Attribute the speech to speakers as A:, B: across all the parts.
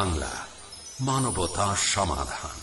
A: বাংলা মানবতা সমাধান।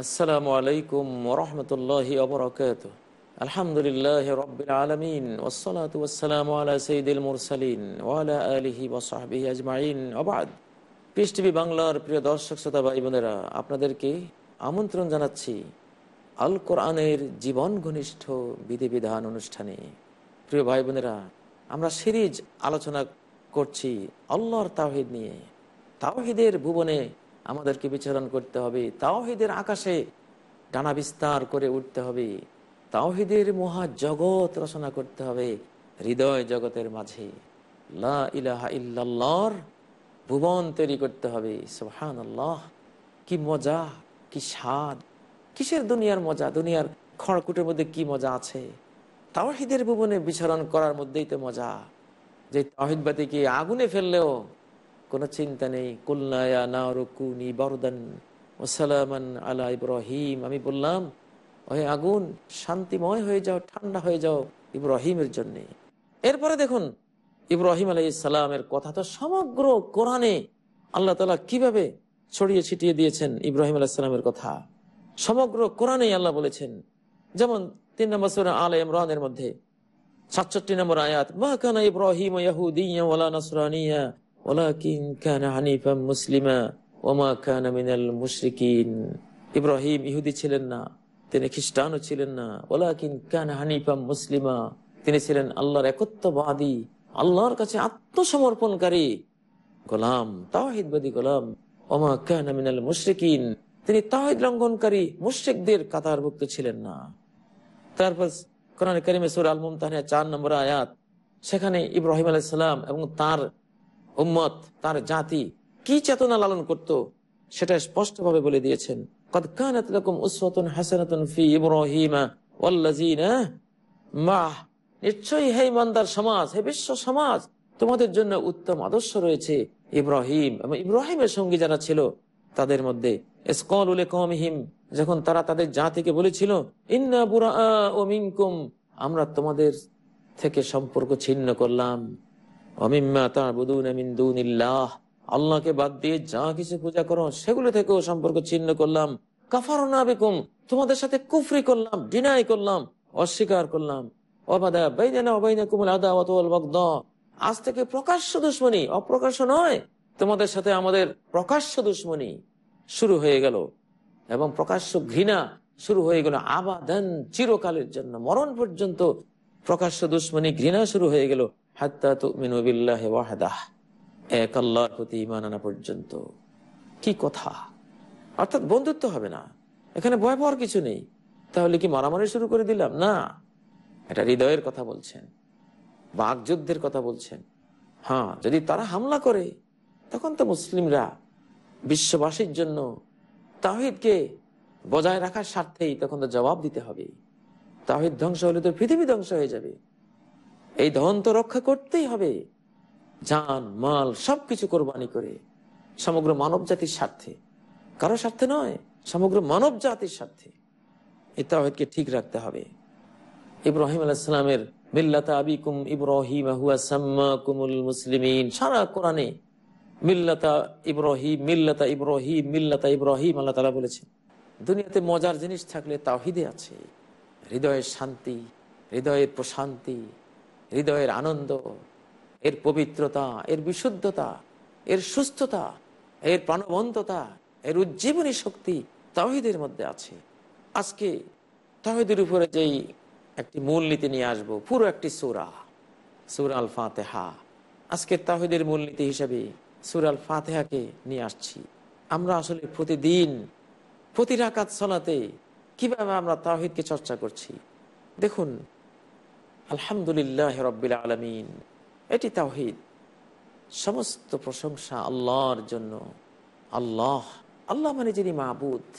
B: আসসালামু আলাইকুম ওরহমতুল্লাহ অবরকাত আলহামদুলিল্লাহ রবিল আলমিন ওসলাত ওসালাম আলা সঈদুল মুরসালিন ওয়ালা আলিহি ওসাহবিহি আজমাইন। অবাদ পিস টিভি বাংলার প্রিয় দর্শক, শ্রোতা ভাই বোনেরা, আপনাদেরকে আমন্ত্রণ জানাচ্ছি আল কোরআনের জীবন ঘনিষ্ঠ বিধিবিধান অনুষ্ঠানে। প্রিয় ভাই বোনেরা, আমরা সিরিজ আলোচনা করছি আল্লাহর তাওহিদ নিয়ে। তাওহিদের ভুবনে আমাদেরকে বিচরণ করতে হবে। তাওহিদের আকাশে ডানা বিস্তার করে উঠতে হবে। তাওহিদের মহা জগৎ রচনা করতে হবে হৃদয় জগতের মাঝে। ভুবন তৈরি করতে হবে। আল্লাহ কি মজা, কি স্বাদ। কিসের দুনিয়ার মজা? দুনিয়ার খড়কুটের মধ্যে কি মজা আছে? তাওহিদের ভুবনে বিচরণ করার মধ্যেই তো মজা। যে তাহিদবাতিকে আগুনে ফেললেও কোনো চিন্তা নেই। কুল্লায়া না রকুনি বরদান ওসালামান আলা ইব্রাহিম। আমি বললাম, ওহে আগুন, শান্তিময় হয়ে যাও, ঠান্ডা হয়ে যাও ইব্রাহিমের জন্য। এরপরে দেখুন, ইব্রাহিম আলাই ইসালামের কথা তো সমগ্র কোরআনে আল্লাহ তালা কীভাবে ছড়িয়ে ছিটিয়ে দিয়েছেন ইব্রাহিম আলাইসালামের কথা? সমগ্র কোরআনে আল্লাহ বলেছেন। যেমন তিন নম্বর সুরা আল ইমরানের মধ্যে সাতষট্টি নম্বর আয়াত, মা কানা ইব্রাহিম ইয়াহুদিয়া ওয়ালা নাসরানিয়া ওয়ালাকিন কানা হানিফাম মুসলিমা ওমা কানা মিনাল মুশরিকিন। ইব্রাহিম ইহুদি ছিলেন না, তিনি খ্রিস্টানও ছিলেন না। ওলাকিন কানা হানিফাম মুসলিমা, তিনি ছিলেন আল্লাহর একত্ববাদী, আল্লাহর কাছে আত্মসমর্পণকারী গোলাম, তাওহিদবাদী গোলাম। ওমা কানা মিনাল মুশরিকিন, তিনি তাহিদ লঙ্ঘনকারী মুশ্রিকদের কাতারভুক্ত ছিলেন না। তারপর কোরআন করিমে সুর আল মুমতাহিয়া চার নম্বর আয়াত, সেখানে ইব্রাহিম আলাইসালাম এবং তার উম্মত তার জাতি কি চেতনা লালন করত সেটা স্পষ্টভাবে বলে দিয়েছেন قد كانت لكم أسوة حسنة في إبراهيم والذين معه নিশ্চয়ই হে ইমানদার সমাজ হে বিশ্ব সমাজ তোমাদের জন্য উত্তম আদর্শ রয়েছে ইব্রাহিম এবং ইব্রাহিমের সঙ্গী যারা ছিল তাদের মধ্যে কমিহিম যখন তারা তাদের জাতিকে বলেছিল ইন্না বুরা ও মিনকুম আমরা তোমাদের থেকে সম্পর্ক ছিন্ন করলাম অমিম্মা আল্লাহকে বাদ দিয়ে যা কিছু পূজা করো, সেগুলো থেকেও সম্পর্ক ছিন্ন করলাম। কাফারনা বিকুম, তোমাদের সাথে কুফরি করলাম, ডিনাই করলাম, অস্বীকার করলাম। বাগদা। আজ থেকে প্রকাশ্য দুশ্মনী, অপ্রকাশ্য নয়, তোমাদের সাথে আমাদের প্রকাশ্য দুশ্মনী শুরু হয়ে গেল। এবং প্রকাশ্য ঘৃণা শুরু হয়ে গেল আবাদান চিরকালের জন্য। মরণ পর্যন্ত প্রকাশ্য দুশ্মনী ঘৃণা শুরু হয়ে গেল। হাত্তা তুমিনু বিল্লাহি ওয়াহদাহ। এক আল্লাহর প্রতি ইমান পর্যন্ত। কি কথা? অর্থাৎ বন্ধুত্ব হবে না। এখানে ভয় পাওয়ার কিছু নেই। তাহলে কি মারামারি শুরু করে দিলাম? না। এটা হৃদয়ের কথা বলছেন। বাকযুদ্ধের কথা বলছেন। হ্যাঁ যদি তারা হামলা করে, তখন তো মুসলিমরা বিশ্ববাসীর জন্য তাহিদকে বজায় রাখার স্বার্থেই তখন তো জবাব দিতে হবে। তাহিদ ধ্বংস হলে তো পৃথিবী ধ্বংস হয়ে যাবে। এই ধন তো রক্ষা করতেই হবে। জান, মাল, সবকিছু কোরবানি করে। সমগ্র মানব জাতির স্বার্থে। কারও স্বার্থে নয়, সমগ্র মানব জাতির স্বার্থে। এই তাহিদকে ঠিক রাখতে হবে। ইব্রাহিম আলাইসালামের মিল্লাতা আবিকুম ইব্রাহিম সাম্মাকুমুল মুসলিমিন। সারা কোরআনে মিল্লাতা ইব্রাহিম মিল্লাতা ইব্রাহিম মিল্লাতা ইব্রাহিম আল্লাহ তালা বলেছেন, দুনিয়াতে মজার জিনিস থাকলে তাওহিদে আছে। হৃদয়ের শান্তি, হৃদয়ের প্রশান্তি হৃদয়ের আনন্দ, এর পবিত্রতা, এর বিশুদ্ধতা, এর সুস্থতা, এর প্রাণবন্ততা, এর উজ্জীবনী শক্তি তাওহিদের মধ্যে আছে। আজকে তাহিদের উপরে যেই একটি মূলনীতি নিয়ে আসব, পুরো একটি সুরা সুরা আল ফাতেহা আজকের তাহিদের মূলনীতি হিসাবে সুরা আল ফাতেহাকে নিয়ে আসছি। আমরা আসলে প্রতিদিন, প্রতি রাকাত সলাতে কীভাবে আমরা তাহিদকে চর্চা করছি? দেখুন আলহামদুলিল্লাহ রব্বিল আলমিন। এটি তাহিদ সমস্ত প্রশংসা আল্লাহর জন্য। আল্লাহ। আল্লাহ মানে যিনি মাহবুদ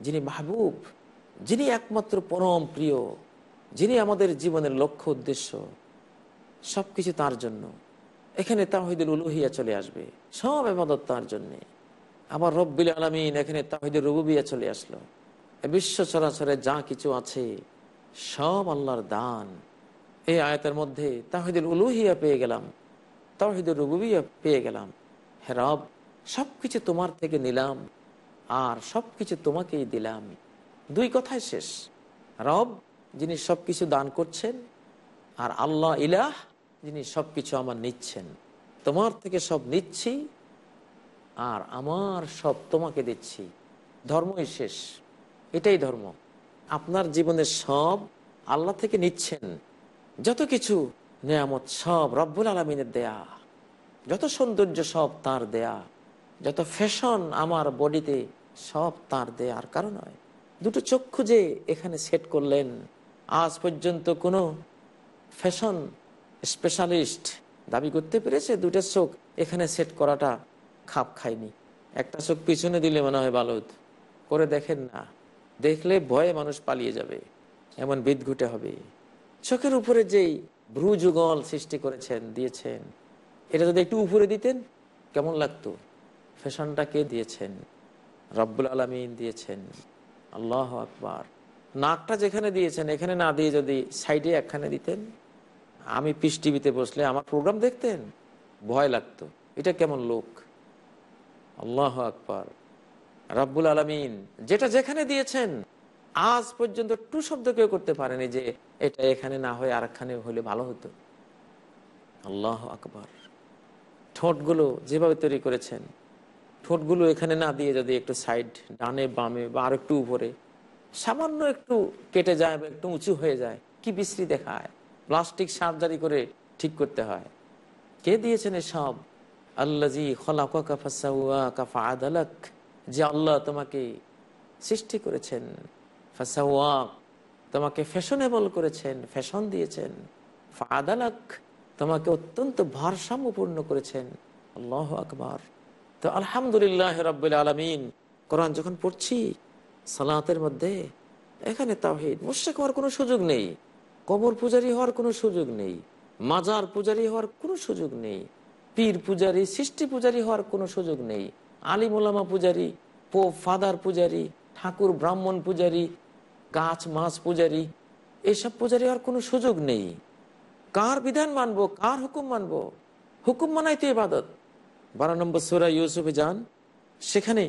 B: যিনি মাহবুব, যিনি একমাত্র পরম প্রিয়, যিনি আমাদের জীবনের লক্ষ্য উদ্দেশ্য। সবকিছু তার জন্য। এখানে তাহিদুল উলুহিয়া চলে আসবে। সব এবাদত তার জন্যে। আবার রব্বিল আলমিন এখানে তাহিদুল রুবুবিয়া চলে আসলো। বিশ্ব চরাচরে যা কিছু আছে, সব আল্লাহর দান। এই আয়তের মধ্যে তাহিদুল উলুহিয়া পেয়ে গেলাম তাহিদুল রুবুবিয়া পেয়ে গেলাম। হেরব সবকিছু তোমার থেকে নিলাম আর সবকিছু তোমাকেই দিলাম। দুই কথাই শেষ। রব, যিনি সবকিছু দান করছেন আর আল্লাহ ইলাহ, যিনি সবকিছু আমার নিচ্ছেন। তোমার থেকে সব নিচ্ছি আর আমার সব তোমাকে দিচ্ছি। ধর্মই শেষ। এটাই ধর্ম। আপনার জীবনের সব আল্লাহ থেকে নিচ্ছেন। যত কিছু নিয়ামত সব রব্বুল আলমিনের দেয়া, যত সৌন্দর্য সব তার দেয়া, যত ফ্যাশন আমার বডিতে সব তার দেয়ার কারণ নয়। দুটো চক্ষু যে এখানে সেট করলেন, আজ পর্যন্ত কোনো ফ্যাশন স্পেশালিস্ট দাবি করতে পেরেছে? দুটো চোখ এখানে সেট করাটা খাপ খায়নি। একটা চোখ পিছনে দিলে মনে হয় হতো। করে দেখেন না। দেখলে ভয়ে মানুষ পালিয়ে যাবে। এমন বিদঘুটে হবে। চোখের উপরে যেই ভ্রু যুগল সৃষ্টি করেছেন, দিয়েছেন, এটা যদি একটু উপরে দিতেন, কেমন লাগতো? ফ্যাশনটা কে দিয়েছেন? রব্বুল আলমিন দিয়েছেন। আল্লাহ আকবার। নাকটা যেখানে দিয়েছেন, এখানে না দিয়ে যদি সাইডে একখানে দিতেন, আমি পিস টিভিতে বসলে আমার প্রোগ্রাম দেখতেন, ভয় লাগতো। এটা কেমন লোক? আল্লাহ আকবার। রব্বুল আলমিন, যেটা যেখানে দিয়েছেন আজ পর্যন্ত টু শব্দ কেউ করতে পারেনি যে এটা এখানে না হয়ে আরেকখানে হলে ভালো হতো। আল্লাহ আকবার। ঠোঁটগুলো যেভাবে তৈরি করেছেন, ঠোঁটগুলো এখানে না দিয়ে যদি একটু সাইড, ডানে, বামে বা আর একটু উপরে, সামান্য একটু কেটে যায় বা একটু উঁচু হয়ে যায়, কি বিশ্রী দেখায়। প্লাস্টিক সার্জারি করে ঠিক করতে হয়। কে দিয়েছেন সব আল্লাজি কাফা যে আল্লাহ তোমাকে সৃষ্টি করেছেন। তোমাকে ফ্যাশনেবল করেছেন ফ্যাশন দিয়েছেন। ফাদালাক তোমাকে অত্যন্ত ভারসাম্যপূর্ণ করেছেন। আল্লাহ আকবার। তো আলহামদুলিল্লাহ রব্বুল আলমিন, কোরআন যখন পড়ছি, সালাতের মধ্যে, এখানে তাহিদ মুশেক হওয়ার কোনো সুযোগ নেই, কবর পূজারি হওয়ার কোনো সুযোগ নেই, মাজার পূজারি হওয়ার কোনো সুযোগ নেই, পীর পূজারি, সৃষ্টি পূজারি হওয়ার কোনো সুযোগ নেই আলিমুলামা পূজারি, পো, ফাদার পূজারি, ঠাকুর, ব্রাহ্মণ পূজারি গাছ, মাছ, পূজারি, এসব পূজারি আর কোনো সুযোগ নেই। কার বিধান মানব, কার হুকুম মানব? হুকুম মানাই তো ইবাদত। বারো নম্বর সুরা ইউসুফে যান, সেখানে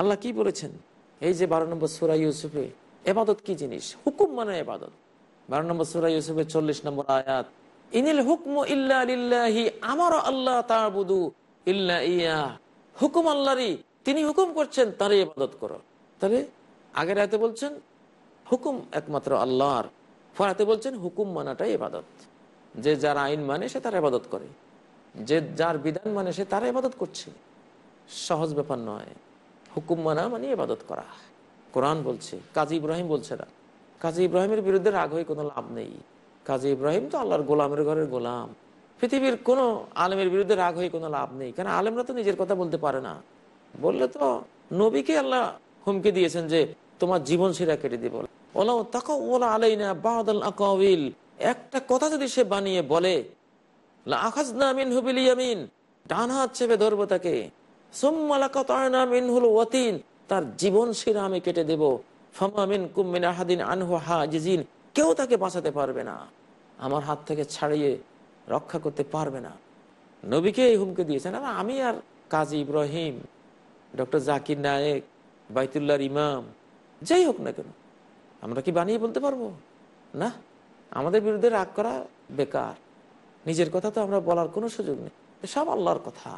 B: আল্লাহ কি বলেছেন? এই যে বারো নম্বর সুরা ইউসুফে এবাদত কি জিনিস? হুকুম মানে এবাদত বারো নম্বর সুরা ইউসুফের চল্লিশ নম্বর আয়াত, ইনিল হুকম ইল্লাহি আমার আল্লাহ তার তাবুদু ইল্লা ইয়া হুকুম আল্লাহরই, তিনি হুকুম করছেন, তারই ইবাদত করো। তাহলে আগের আয়তে বলছেন হুকুম একমাত্র আল্লাহর। ফরাতে বলছেন, হুকুম মানাটাই ইবাদত। যে যার আইন মানে সে তার ইবাদত করে। যে যার বিধান মানে সে তার ইবাদত করছে। সহজ ব্যাপার নয়। হুকুম মানা মানে ইবাদত করা। কোরআন বলছে, কাজী ইব্রাহিম বলছে না। কাজী ইব্রাহিমের বিরুদ্ধে রাগ হয়ে কোনো লাভ নেই। কাজী ইব্রাহিম তো আল্লাহর গোলামের ঘরের গোলাম। পৃথিবীর কোনো আলেমের বিরুদ্ধে রাগ হয়ে কোনো লাভ নেই। কারণ আলেমরা তো নিজের কথা বলতে পারে না। বললে তো নবীকে আল্লাহ হুমকি দিয়েছেন যে তোমার জীবন সেরা কেটে দিব ওলা তাকা ওলা আলাই না বাদল আকাউল একটা কথা যদি সে বানিয়ে বলে ডান হাত চেপে ধরবো তাকে। তার জীবন শিরা আমি কেটে হাজিজিন, কেউ তাকে বাঁচাতে পারবে না। আমার হাত থেকে ছাড়িয়ে রক্ষা করতে পারবে না। নবীকে এই হুমকে দিয়েছেন। আর আমি আর কাজী ইব্রাহিম, ডক্টর জাকির নায়েক, বাইতুল্লাহর ইমাম যাই হোক না কেন, আমরা কি বানিয়ে বলতে পারব? না, আমাদের বিরুদ্ধে রাগ করা বেকার। নিজের কথা তো আমরা বলার কোনো সুযোগ নেই। সব আল্লাহর কথা।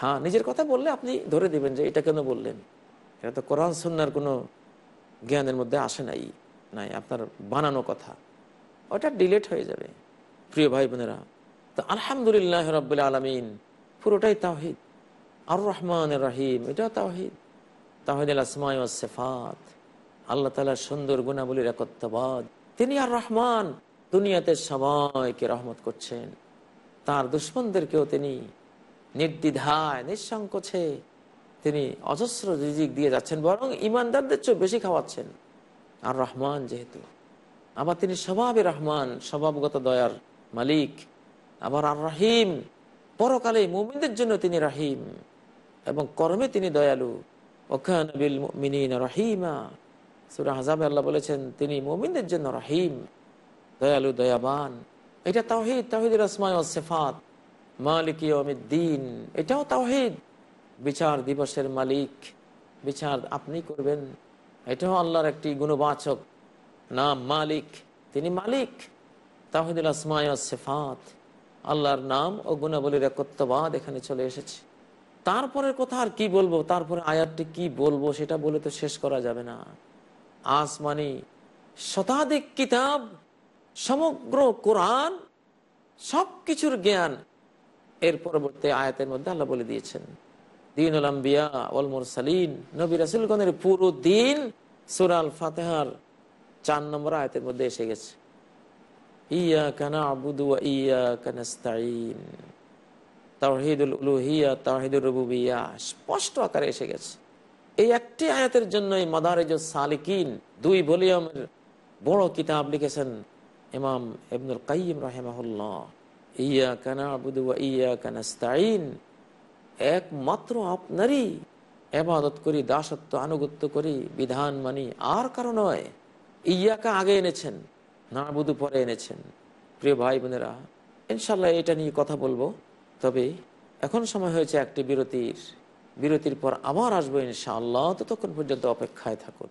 B: হ্যাঁ নিজের কথা বললে আপনি ধরে দিবেন যে এটা কেন বললেন? এটা তো কোরআন সন্ন্যার কোনো জ্ঞানের মধ্যে আসে নাই নাই আপনার বানানো কথা। ওটা ডিলেট হয়ে যাবে। প্রিয় ভাই বোনেরা, তো আলহামদুলিল্লাহ রব্বুল আলমিন, পুরোটাই তাহিদ আর রহমান রাহিম, এটাও তাহিদ তাহিদ আসমাই সেফাত। আল্লাহ তালার সুন্দর গুণাবলীর একত্রবাদ তিনি আর রহমান দুনিয়াতে সবাইকে রহমত করছেন। তার দুশ্মনদেরকেও তিনি নির্দ্বিধায়, নিঃসংকোচে তিনি অজস্র রিজিক দিয়ে যাচ্ছেন, বরং ইমানদারদের চেয়ে বেশি খাওয়াচ্ছেন। আর রহমান যেহেতু, আবার তিনি স্বভাবে রহমান, স্বভাবগত দয়ার মালিক। আবার আর রাহিম, পরকালে মুমিনদের জন্য তিনি রাহিম। এবং কর্মে তিনি দয়ালু। ওখানবিল মিনিন রহিমা। সুরা হাজাবে আল্লাহ বলেছেন, তিনি মুমিনদের জন্য রাহিম, দয়ালু, দয়াবান। এটা তাওহিদ তাহিদের আসমায় সেফাত। মালিক দিন এটাও তাওহিদ। বিচার দিবসের মালিক, বিচার আপনি করবেন। এটাও আল্লাহর একটি গুণবাচক নাম, মালিক। তিনি মালিক তাহিদুল আসমায় সেফাত। আল্লাহর নাম ও গুণাবলীর একত্ববাদ এখানে চলে এসেছে। তারপরের কথা আর কি বলব? তারপরে আয়াতটি কি বলব? সেটা বলে তো শেষ করা যাবে না। আসমানি শতাধিক কিতাব, সমগ্র কোরআন সব কিছুর জ্ঞান। এর পরবর্তী আয়াতের মধ্যে আল্লাহ বলে দিয়েছেন দিন আলম্বিয়া ওলমুর সালিন নবী রাসুলগণের পুরো দিন সুরাল ফাতেহার চার নম্বর আয়াতের মধ্যে এসে গেছে। ইয়া কানা আবুদু ইয়া কানাস্তাইন তাওহিদুল উলুহিয়া রুবুবিয়া স্পষ্ট আকারে এসে গেছে। এই একটি আয়াতের জন্য এই মাদারেজ সালিকিন দুই ভলিউমের বড় কিতাব লিখেছেন ইমাম ইবনুল কাইম রাহেমাহুল্লাহ। ইয়া কানা আবুদু ইয়া কানাস্তাইন একমাত্র আপনারই এবাদত করি, দাসত্ব আনুগত্য করি, বিধান মানি, আর কারও নয়। ইয়াকে আগে এনেছেন না বুধু পরে এনেছেন। প্রিয় ভাই বোনেরা ইনশাল্লাহ এটা নিয়ে কথা বলব। তবে এখন সময় হয়েছে একটি বিরতির। বিরতির পর আবার আসব ইনশাআল্লাহ। ততক্ষণ পর্যন্ত অপেক্ষায় থাকুন।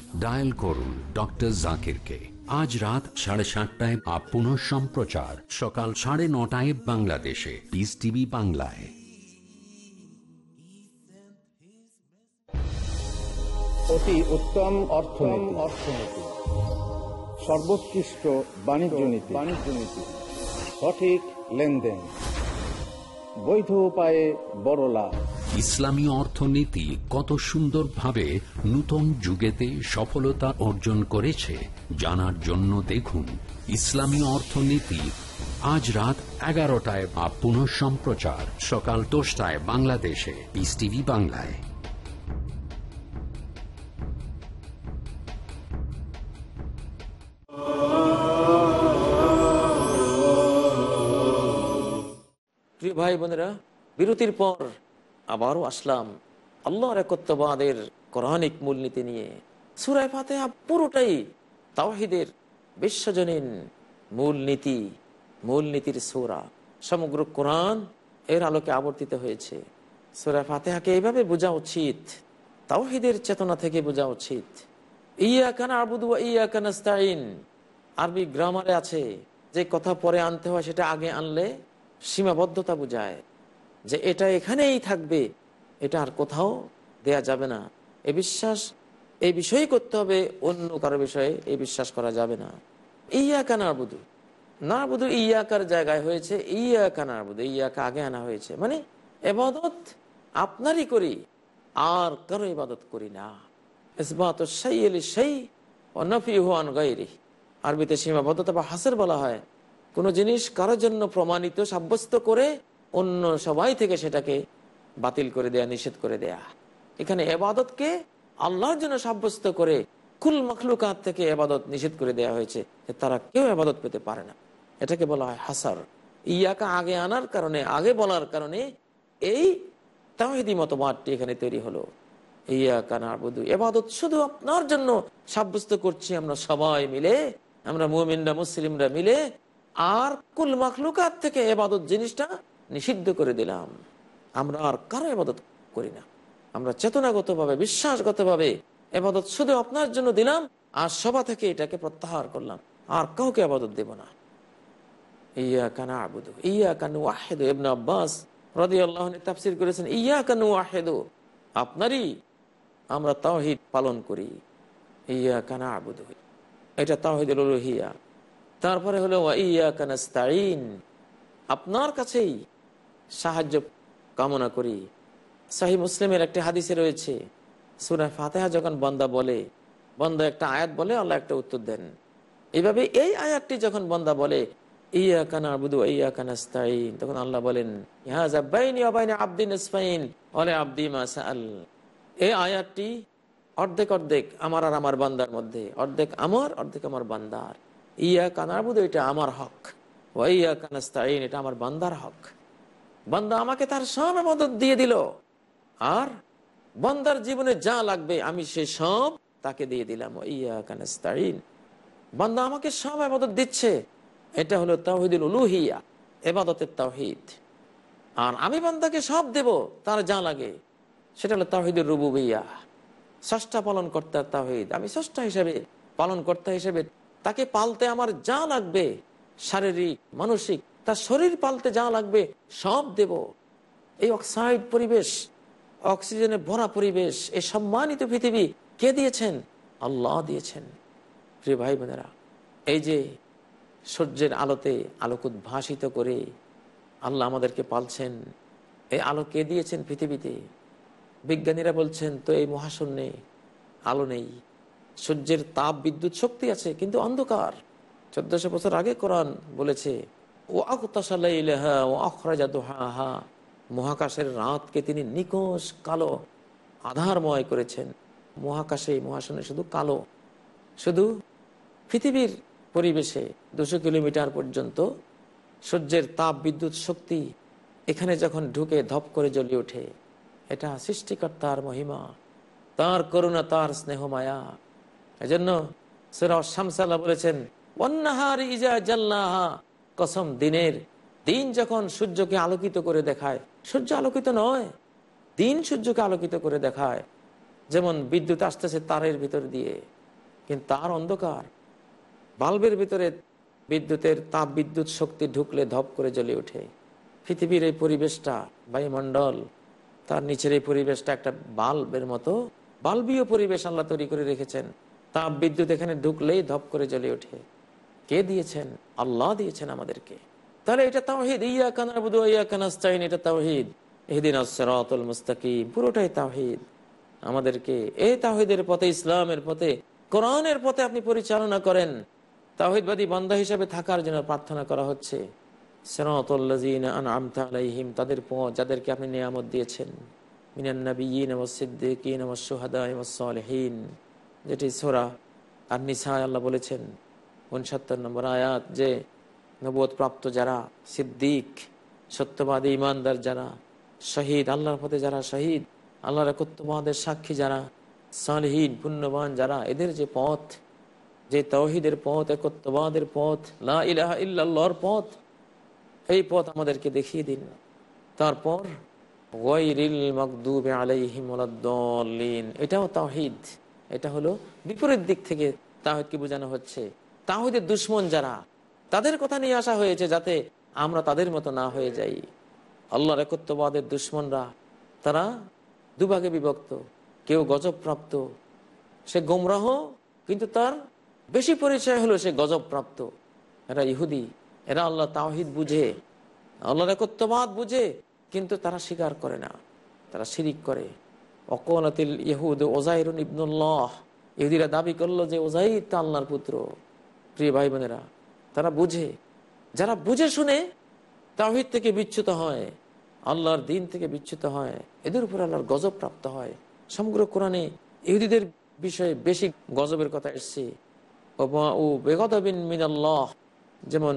A: Dial করুন ডক্টর জাকিরকে। আজ রাত সাড়ে সাতটায় আপ পুনঃ সম্প্রচার। সকাল সাড়ে নটায় বাংলাদেশে। পিস টিভি বাংলায়।
C: অতি উত্তম অর্থনীতি। অর্থনীতি সর্বোৎকৃষ্ট বাণিজ্য নীতি বাণিজ্য নীতি। সঠিক লেনদেন। বৈধ উপায়ে বড় লাভ।
A: ইসলামী অর্থনীতি কত সুন্দরভাবে নূতন যুগেতে সফলতা অর্জন করেছে, জানার জন্য দেখুন ইসলামী অর্থনীতি। আজ রাত এগারোটায় বা পুনঃ সম্প্রচার, সকাল দশটায় বাংলাদেশে। পিস টিভি বাংলায়।
B: প্রিয় ভাই বোনেরা, বিরতির পর আবারও আসলাম আল্লাহর একত্ববাদের কোরআনিক মূলনীতি নিয়ে। সুরায় ফাতেহা পুরোটাই তাওহিদের বিশ্বজনীন মূলনীতি, মূলনীতির সুরা। সমগ্র কোরআন এর আলোকে আবর্তিত হয়েছে। সুরায় ফাতেহাকে এইভাবে বোঝা উচিত, তাওহিদের চেতনা থেকে বোঝা উচিত। আরবি গ্রামারে আছে, যে কথা পরে আনতে হয় সেটা আগে আনলে সীমাবদ্ধতা বোঝায়। যে এটা এখানেই থাকবে, এটা আর কোথাও দেয়া যাবে না। এ বিশ্বাস এই বিষয়ই করতে হবে, অন্য কারও বিষয়ে এই বিশ্বাস করা যাবে না। ইয়াকা না বুধু না বুধু ইয়াকার জায়গায় হয়েছে, ইয়াকা না বুধু ইয়াকা আগে আনা হয়েছে। মানে এবাদত আপনারই করি, আর কারও ইবাদত করি না। আরবিতে সীমাবদ্ধতা বা হাসের বলা হয়। কোন জিনিস কারোর জন্য প্রমাণিত, সাব্যস্ত করে অন্য সবাই থেকে সেটাকে বাতিল করে দেয়া, নিষেধ করে দেয়া। এখানে এবাদতকে আল্লাহর জন্য সাব্যস্ত করে কুল মখলুকাত থেকে এবাদত নিষেধ করে দেয়া হয়েছে তারা কেউ এবাদত পেতে পারে না। এটাকে বলা হয় হাসার। ইয়াকা আগে আনার কারণে, আগে বলার কারণে এই তাহিদি মতবাদটি এখানে তৈরি হলো। এবাদত শুধু আপনার জন্য সাব্যস্ত করছি আমরা সবাই মিলে, আমরা মুমিনরা, মুসলিমরা মিলে, আর কুল মাখলুকাত থেকে এবাদত জিনিসটা নিষিদ্ধ করে দিলাম। আমরা আর কারও এবাদত করি না। আমরা চেতনাগত চেতনাগতভাবে, বিশ্বাসগতভাবে এবাদত শুধু আপনার জন্য দিলাম আর সভা থেকে এটাকে প্রত্যাহার করলাম। আর কাউকে আবাদত দেব না। ইয়া কানা আবুদু ইয়া কানু আহেদু ইবনে আব্বাস আনহু তাফসীর করেছেন ইয়া কানু আহেদু আপনারই আমরা তাওহীদ পালন করি। ইয়া কানা আবুদু এটা তাওহীদুল উলুহিয়া। তারপরে হলো ইয়া কানাস্তাইন আপনার কাছেই সাহায্য কামনা করি। সাহি মুসলিমের একটি হাদিসে রয়েছে, সুরা ফাতেহা যখন বন্দা বলে, বন্দা একটা আয়াত বলে, আল্লাহ একটা উত্তর দেন। এইভাবে এই আয়াতটি যখন বন্দা বলে ইয়া তখন আল্লাহ বলেন আবদিন মা এই অর্ধেক অর্ধেক আমার আর আমার বান্দার মধ্যে, অর্ধেক আমার অর্ধেক আমার বান্দার। ইয়া এটা আমার হক। ইয়া এটা আমার বান্দার হক। বান্দা আমাকে তার সব মদত দিয়ে দিল। আর বন্দার জীবনে যা লাগবে আমি সে সব তাকে দিয়ে দিলাম। কানাস্তাইন বান্দা আমাকে সব আবাদত দিচ্ছে। এটা হলো তাওহিদুল উলুহিয়া এবাদতের তাহিদ আর আমি বান্দাকে সব দেব, তার যা লাগে। সেটা হলো তাহিদুর রুবুবিয়া। ষষ্ঠা পালন কর্তার তাহিদ আমি ষষ্ঠা হিসেবে পালন কর্তা হিসেবে তাকে পালতে আমার যা লাগবে, শারীরিক, মানসিক তার শরীর পালতে যা লাগবে সব দেব। এই অক্সাইড পরিবেশ অক্সিজেনে ভরা পরিবেশ, এই সম্মানিত পৃথিবী কে দিয়েছেন? আল্লাহ দিয়েছেন। প্রিয় ভাই বোনেরা এই যে সূর্যের আলোতে আলোক উদ্ভাসিত করে আল্লাহ আমাদেরকে পালছেন, এই আলো কে দিয়েছেন পৃথিবীতে? বিজ্ঞানীরা বলছেন, তো এই মহাশূন্যে আলো নেই। সূর্যের তাপ বিদ্যুৎ শক্তি আছে, কিন্তু অন্ধকার। চোদ্দশো বছর আগে কোরআন বলেছে ও আকতাসাল্লাহা ও আখরাজাদুহা মহাকাশের রাতকে তিনি নিকোষ কালো, আধারময় করেছেন। মহাকাশে মহাশূন্যে শুধু কালো, শুধু পৃথিবীর পরিবেশে দুশো কিলোমিটার পর্যন্ত সূর্যের তাপ বিদ্যুৎ শক্তি এখানে যখন ঢুকে ধপ করে জ্বলে ওঠে, এটা সৃষ্টিকর্তার মহিমা। তার করুণা, তার স্নেহ, মায়া। এজন্য সেরা শামসাল্লাহ বলেছেন অন্নাহার ইজা জাল্লাহা। কসম দিনের দিন যখন সূর্যকে আলোকিত করে দেখায়, সূর্য আলোকিত নয়, দিন সূর্যকে আলোকিত করে দেখায়। যেমন বিদ্যুৎ আসতেছে তারের ভিতর দিয়ে, কিন্তু তার অন্ধকার, বাল্বের ভিতরে বিদ্যুতের তাপ বিদ্যুৎ শক্তি ঢুকলে ধপ করে জ্বলে ওঠে। পৃথিবীর এই পরিবেশটা, বায়ুমণ্ডল, তার নিচের এই পরিবেশটা একটা বাল্বের মতো, বাল্বীয় পরিবেশ আল্লাহ তৈরি করে রেখেছেন। তাপ বিদ্যুৎ এখানে ঢুকলেই ধপ করে জ্বলে ওঠে। কে দিয়েছেন? আল্লাহ দিয়েছেন আমাদেরকে। তাহলে এটা তাওহিদ। ইয়া কানাবুদু ইয়া এটা তাওহিদ। এদিন আসরাতুল মুস্তাকিম, পুরোটাই তাওহিদ। আমাদেরকে এই তাহিদের পথে, ইসলামের পথে, কোরআনের পথে আপনি পরিচালনা করেন। তাওহিদবাদী বান্দা হিসাবে থাকার জন্য প্রার্থনা করা হচ্ছে। আলাইহিম, তাদের পথ যাদেরকে আপনি নিয়ামত দিয়েছেন। মিনান নবিয়িন ওয়াস সিদ্দিকিন ওয়াস শুহাদা ওয়াস সালিহিন, যেটি সূরা আর নিসায় আল্লাহ বলেছেন। উনসত্তর নম্বর আয়াত যে নবদ প্রাপ্ত যারা, সিদ্দিক, সত্যবাদী ইমানদার যারা, শহীদ, আল্লাহর পথে যারা শহীদ, আল্লাহর একত্ববাদের সাক্ষী যারা, সালহীন, পুণ্যবান যারা, এদের যে পথ, যে তৌহিদের পথ, একত্ববাদের পথ, লা ইলাহা ইল্লাল্লাহর পথ, এই পথ আমাদেরকে দেখিয়ে দিন। তারপর এটাও তাহিদ এটা হলো বিপরীত দিক থেকে তাহিদকে বোঝানো হচ্ছে। তাহিদের দুশ্মন যারা, তাদের কথা নিয়ে আসা হয়েছে যাতে আমরা তাদের মতো না হয়ে যাই। আল্লাহর একত্ববাদের দুশ্মনরা, তারা দুভাগে বিভক্ত। কেউ গজবপ্রাপ্ত, সে গোমরাহ, কিন্তু তার বেশি পরিচয় হলো সে গজবপ্রাপ্ত। এরা ইহুদি, এরা আল্লাহ তাওহিদ বুঝে, আল্লাহর একত্ববাদ বুঝে, কিন্তু তারা স্বীকার করে না। তারা শিরিক করে। অকলাতিল ইহুদ ওজাইরুন ইবনুল্লাহ, ইহুদিরা দাবি করল যে ওজাইর তা আল্লাহর পুত্র। প্রিয় ভাই বোনেরা তারা বুঝে। যারা বুঝে শুনে তাহিদ থেকে বিচ্যুত হয়, আল্লাহর দিন থেকে বিচ্যুত হয়, এদের উপর আল্লাহর গজব প্রাপ্ত হয়। সমগ্র কোরআনে ইহুদিদের বিষয়ে বেশি গজবের কথা এসছে। ও বেগদিন মিনাল্লাহ, যেমন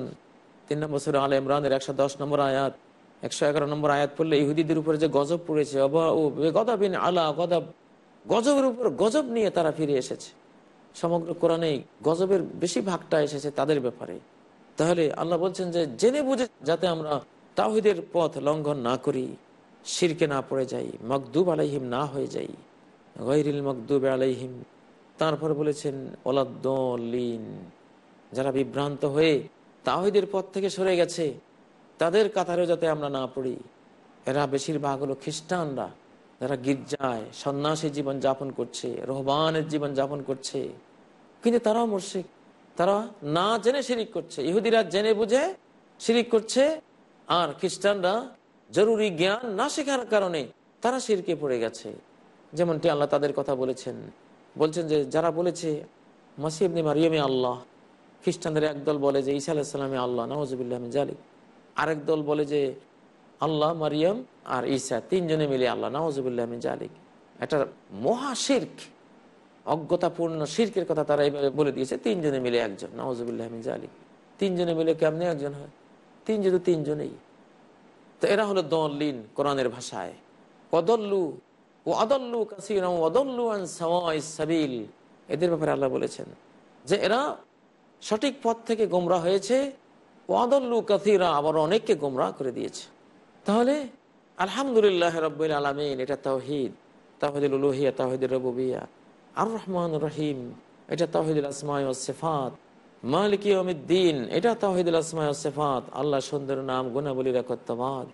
B: তিন নম্বর সুর আল ইমরানের একশো দশ নম্বর আয়াত, একশো এগারো নম্বর আয়াত পড়লে ইহুদিদের উপরে যে গজব পড়েছে অবা ও বেগদাবিন আলা গদব, গজবের উপর গজব নিয়ে তারা ফিরে এসেছে। সমগ্র কোরআনে গজবের বেশি ভাগটা এসেছে তাদের ব্যাপারে। তাহলে আল্লাহ বলছেন যে, জেনে বুঝে যাতে আমরা তাহিদের পথ লঙ্ঘন না করি, শিরকে না পড়ে যাই মকদুব আলাইহিম না হয়ে যাই গৈরিল মকদুব আলাইহিম। তারপর বলেছেন ওলাদ্দলিন যারা বিভ্রান্ত হয়ে তাহিদের পথ থেকে সরে গেছে, তাদের কাতারেও যাতে আমরা না পড়ি, এরা বেশিরভাগ হলো খ্রিস্টানরা। যারা গির্জায় সন্ন্যাসী জীবন যাপন করছে, রহবানের জীবন যাপন করছে, কিন্তু তারাও মুর্শিক তারা না জেনে শিরিক করছে। ইহুদিরা জেনে বুঝে শিরিক করছে, আর খ্রিস্টানরা জরুরি জ্ঞান না শেখার কারণে তারা শিরকে পড়ে গেছে। যেমনটি আল্লাহ তাদের কথা বলেছেন। বলছেন যে, যারা বলেছে মাসিবনি মারিয়মে আল্লাহ। খ্রিস্টানদের একদল বলে যে, ঈসা আলাহিসাল্লামে আল্লাহ নওয়াজবিল্লাহ জালিক আরেক দল বলে যে আল্লাহ, মারিয়াম আর ঈসা, তিনজনে মিলে আল্লাহ নওয়াজবিল্লাহ জালিক। একটা মহা শির্ক, অজ্ঞতাপূর্ণ শির্কের কথা তারা এইভাবে বলে দিয়েছে, তিনজনে মিলে একজন নওয়াজবিল্লাহ জালিক। তিনজনে মিলে কেমনি একজন হয়? তিনজন তিনজনেই। তো এরা হলো দলিন কোরআনের ভাষায়। অদল্লু ও আদল্লু কাসির সাবিল। এদের ব্যাপারে আল্লাহ বলেছেন যে এরা সঠিক পথ থেকে গোমরা হয়েছে ওয়াদল্লু কাথিরা আবার অনেককে গোমরা করে দিয়েছে। তাহলে আলহামদুলিল্লাহ রব্বুল আলমিন, এটা তাওহিদ। তাহিদুল উলুহিয়া তাহিদুল রবুবিয়া। আর রহমান রহিম, এটা তাহিদুল আসমাই সেফাত। মালিক ইয়মিদ্দিন এটা তাহিদুল আসমাই সেফাত। আল্লাহ সুন্দর নাম, গুণাবলীর একত্ববাদ।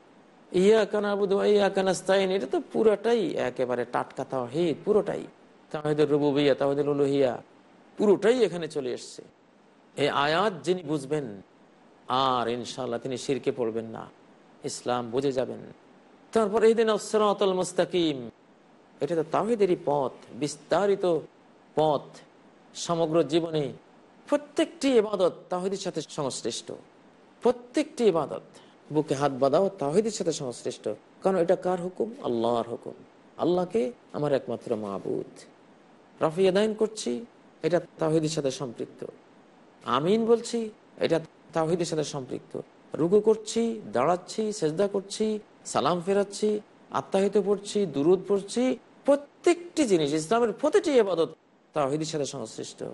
B: ইয়া কানাবুদ ইয়া কানাস্তাইন এটা তো পুরোটাই একেবারে টাটকা তাহিদ পুরোটাই। তাহিদুল রবুবিয়া তাহিদুল উলুহিয়া, পুরোটাই এখানে চলে এসছে। এই আয়াত যিনি বুঝবেন, আর ইনশাল্লাহ তিনি শিরকে পড়বেন না। ইসলাম বুঝে যাবেন। তারপর এই দিন অসরাতল মুস্তাকিম। এটা তো তাহিদেরই পথ, বিস্তারিত পথ, সমগ্র জীবনে প্রত্যেকটি ইবাদত তাহিদের সাথে সংশ্লিষ্ট। প্রত্যেকটি ইবাদত, বুকে হাত বাঁধাও তাহিদের সাথে সংশ্লিষ্ট। কারণ এটা কার হুকুম? আল্লাহর হুকুম। আল্লাহকে আমার একমাত্র মাহবুদ রাফি আদায়ন করছি, এটা তাহিদের সাথে সম্পৃক্ত। আমিন বলছি, এটা তাহিদের সাথে সম্পৃক্ত। রুকু করছি, দাঁড়াচ্ছি, সেজদা করছি, সালাম ফেরাচ্ছি, আত্মাহিত পড়ছি, দুরুদ পড়ছি, প্রত্যেকটি জিনিস, ইসলামের প্রতিটি এবাদত তাহিদের সাথে সংশ্লিষ্ট।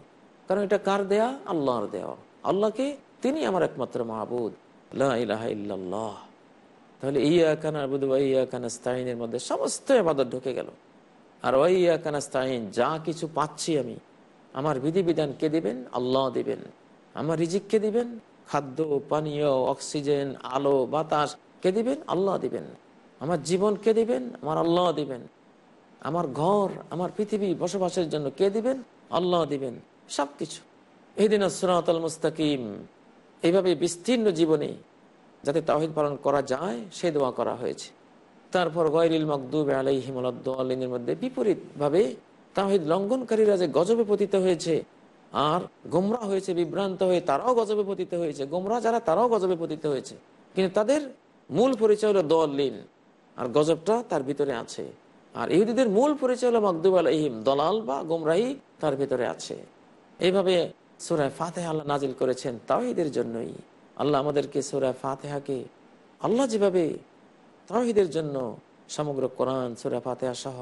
B: কারণ এটা কার দেয়া? আল্লাহর দেওয়া আল্লাহকে তিনি আমার একমাত্র মাহবুদ। তাহলে মধ্যে সমস্ত এবাদত ঢুকে গেল। আর ওয়াইয়া কানাস্তাইন যা কিছু পাচ্ছি আমি, আমার বিধিবিধান কে দিবেন? আল্লাহ দিবেন। আমার রিজিক কে দিবেন? খাদ্য, পানীয়, অক্সিজেন, আলো, বাতাস কে দিবেন? আল্লাহ দিবেন। আমার জীবন কে দিবেন? আমার আল্লাহ দিবেন। আমার ঘর, আমার পৃথিবী বসবাসের জন্য কে দিবেন? আল্লাহ দিবেন। সবকিছু। এই দিন সুরাতল মুস্তাকিম। এইভাবে বিস্তীর্ণ জীবনে যাতে তাহিদ পালন করা যায়, সে দোয়া করা হয়েছে। তারপর গয়রিল মকদুব আলাইহিমুল্লাদিনের মধ্যে বিপরীতভাবে তাহিদ লঙ্ঘনকারীরা যে গজবে পতিত হয়েছে আর গোমরা হয়েছে, বিভ্রান্ত হয়ে তারাও গজবে পতিত হয়েছে। গোমরা যারা, তারাও গজবে পতিত হয়েছে। কিন্তু তাদের মূল পরিচয় হলো দলিন আর গজবটা তার ভিতরে আছে। আর ইহুদিদের মূল পরিচয় হলো মকদুব আলহিম দলাল বা গোমরাহি তার ভিতরে আছে। এইভাবে সুরায় ফাতেহ আল্লাহ নাজিল করেছেন তাওহিদের জন্যই। আল্লাহ আমাদেরকে সুরায় ফাতেহাকে আল্লাহ যেভাবে তাওহিদের জন্য সমগ্র কোরআন, সুরা ফাতেহা সহ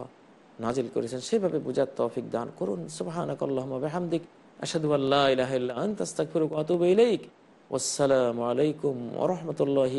B: নাজিল করেছেন, সেভাবে বুঝার তৌফিক দান করুন। সুবাহানকাল্লাহমদিক আসাদু আল্লাহ ইলাহা ইল্লা আনতা আস্তাগফিরুকা ওয়া আতুবু ইলাইক ওয়াসসালামু আলাইকুম ওয়া রাহমাতুল্লাহি